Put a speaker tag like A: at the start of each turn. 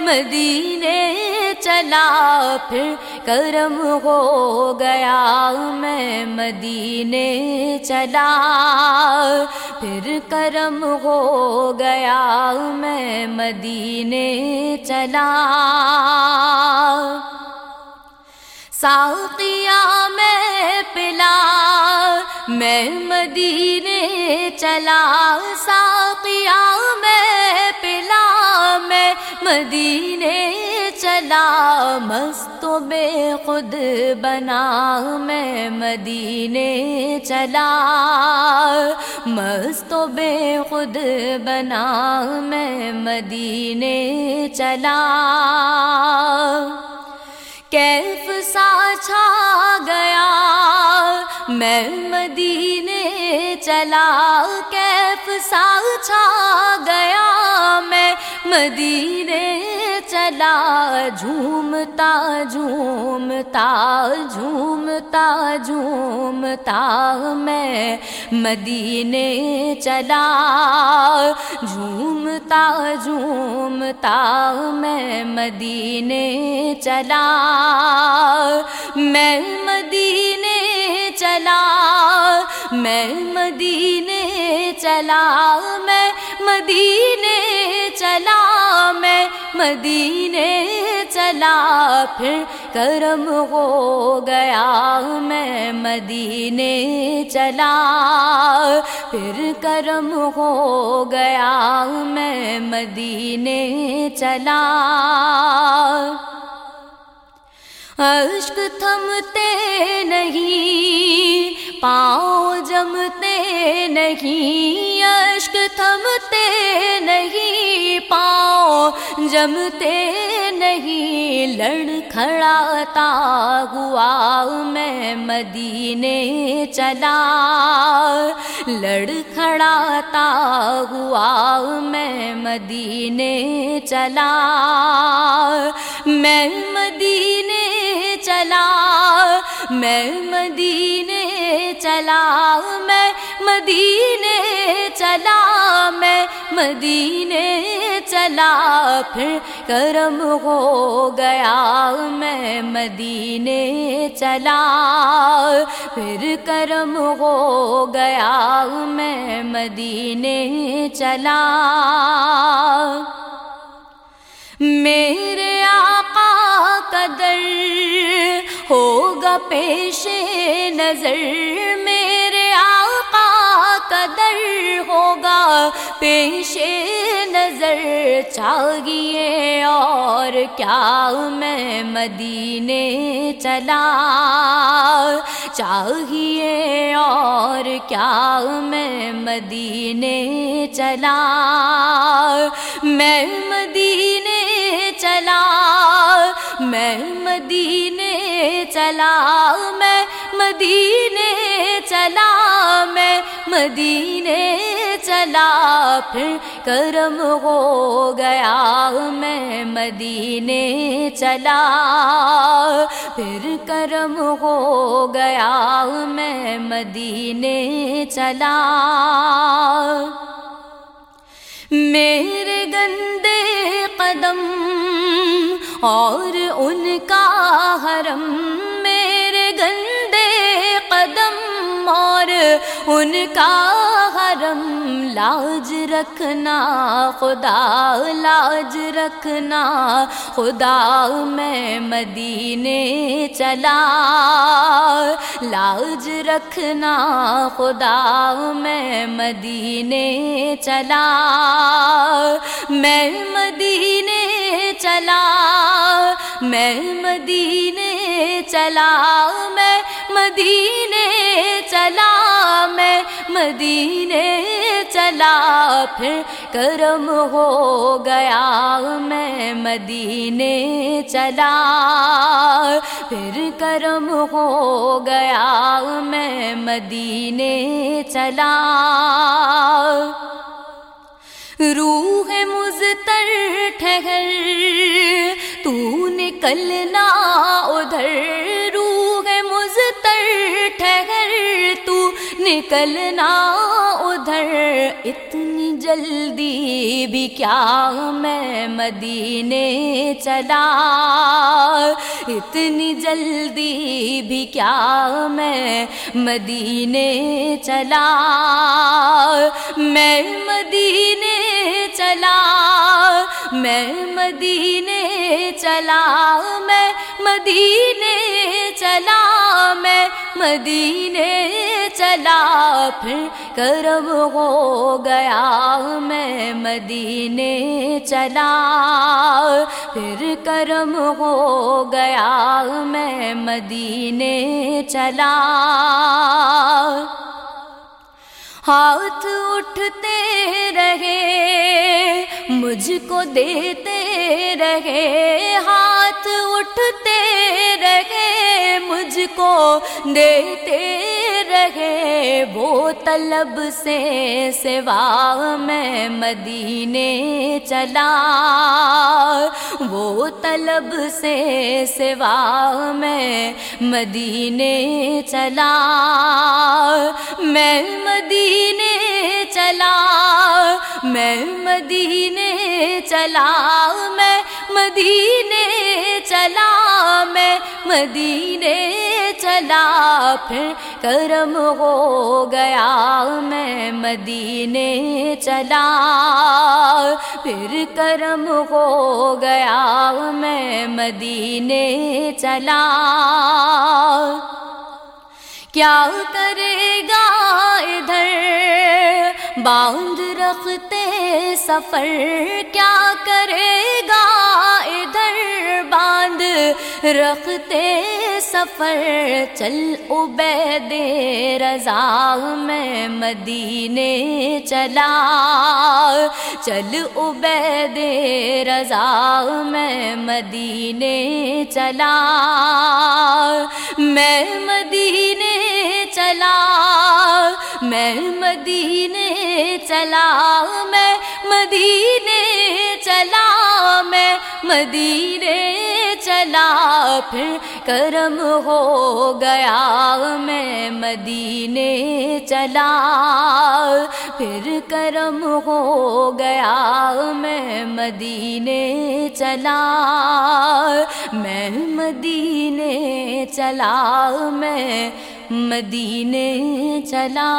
A: مدینے چلا پھر کرم ہو گیا میں مدینے چلا پھر کرم ہو گیا میں مدینے چلا ساقیا میں پلا میں مدینے چلا ساقیا مدینے چلا، مست بے خود بنا میں مدینے چلا۔ مست بے خود بنا میں مدینے چلا۔ کیف سا چھا گیا، میں مدینے چلا۔ کیف سا چھا گیا مدینے چلا، جھومتا جھومتا جھومتا جھومتا میں مدینے چلا۔ جھومتا جھومتا میں مدینے چلا۔ میں مدینے چلا، میں مدینے چلا۔ میں مدینے چلا میں، مدینے چلا، پھر کرم ہو گیا میں، مدینے چلا۔ پھر کرم ہو گیا میں، مدینے چلا۔ اشک تھمتے نہیں پاؤں جمتے نہیں اشک تھمتے نہیں، پاؤں جمتے نہیں۔ لڑ کھڑاتا ہوا میں مدینے چلا۔ لڑ کھڑاتا ہوا میں مدینے چلا۔ میں مدینے چلا۔ میں مدینے چلا، میں مدینے چلا، میں مدینے چلا، پھر کرم ہو گیا، میں مدینے چلا، پھر کرم ہو گیا، میں مدینے چلا۔ میرے پیش نظر میرے آقا قدر ہوگا۔ پیش نظر چاہیے اور کیا میں مدینے چلا۔ چاہیے اور کیا میں مدینے چلا۔ میں مدینے چلا۔ میں مدینے چلا میں، مدینے چلا میں، مدینے چلا، پھر کرم ہو گیا میں، مدینے چلا، پھر کرم ہو گیا میں، مدینے چلا۔ میرے گندے قدم اور ان کا حرم میرے گندے قدم اور ان کا حرم لاج رکھنا، خدا لاج رکھنا، خدا میں مدینے چلا۔ لاج رکھنا، خدا میں مدینے چلا۔ میں مدینے چلا میں مدینے چلا میں مدینے چلا میں مدینے چلا پھر کرم ہو گیا میں مدینے چلا پھر کرم ہو گیا میں مدینے چلا نکلنا ادھر، روح مزتر ٹھہر تو نکلنا ادھر۔ اتنی جلدی بھی کیا میں مدینے چلا؟ اتنی جلدی بھی کیا میں مدینے چلا؟ میں مدینے چلا۔ میں مدینے چلا، میں مدینے چلا، میں مدینے چلا، پھر کرم ہو گیا، میں مدینے چلا، پھر کرم ہو گیا، میں مدینے چلا۔ ہاتھ اٹھتے رہے مجھ کو دیتے رہے ہاتھ اٹھتے رہے مجھ کو دیتے رہے وہ طلب سے سوا میں مدینے چلا۔ وہ طلب سے سوا میں مدینے چلا۔ میں مدینے چلا۔ میں مدینے چلا۔ میں مدینے چلا میں، مدینے چلا، پھر کرم ہو گیا میں، مدینے چلا۔ پھر کرم ہو گیا میں، مدینے چلا۔ کیا کرے گا ادھر؟ باندھ رکھتے سفر کیا کرے گا؟ ادھر باندھ رکھتے سفر، چل عبید رضا، میں مدینے چلا۔ چل عبید رضا، میں مدینے چلا۔ میں مدینے میں مدینے چلا میں، مدینے چلا میں، مدینے چلا پھر کرم ہو گیا میں، مدینے چلا پھر کرم ہو گیا میں، مدینے چلا میں، مدینے چلا میں مدینے چلا۔